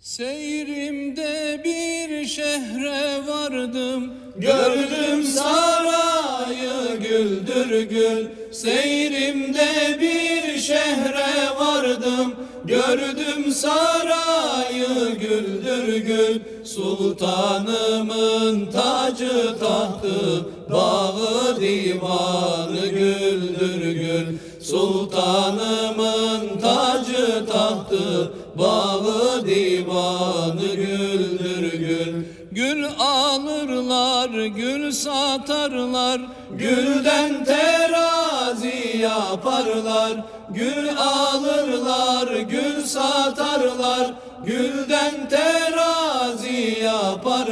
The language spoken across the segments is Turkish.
Seyrimde bir şehre vardım. Gördüm sarayı güldür gül. Seyrimde bir şehre vardım. Gördüm sarayı güldür gül. Sultanımın tacı tahtı Bağı divanı güldür gül. Sultanımın tacı tahtı Bağı divanı güldür gül. Gül alırlar, gül satarlar. Gülden terazi yaparlar. Gül alırlar, gül satarlar. Gülden terazi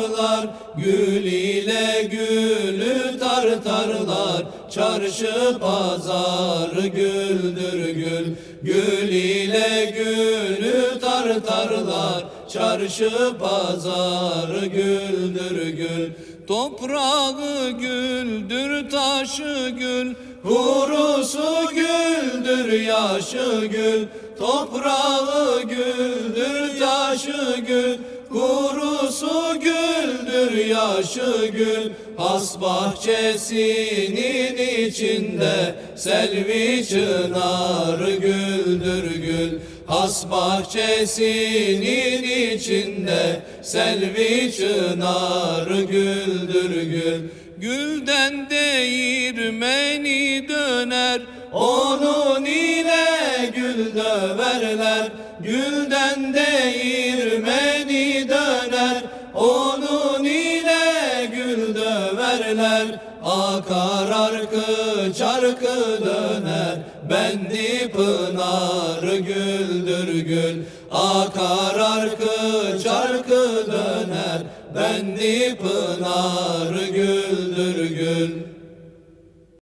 yaparlar Gül ile gülü tartarlar. Çarşı pazar güldür gül Gül ile gülü tartarlar. Çarşı pazar güldür gül Toprağı güldür taşı gül Hurusu güldür yaşı gül. Toprağı güldür taşı gül Kurusu güldür yaşı gül Has bahçesinin içinde Selvi çınar güldür gül. Has bahçesinin içinde Selvi çınar güldür gül. Gülden değirmeni döner Onun ile gül döverler. Gülden değirmeni döner döverler Akar arkı çarkı döner. Bendi pınar güldür gül. Akar arkı çarkı döner. Bendi pınar güldür gül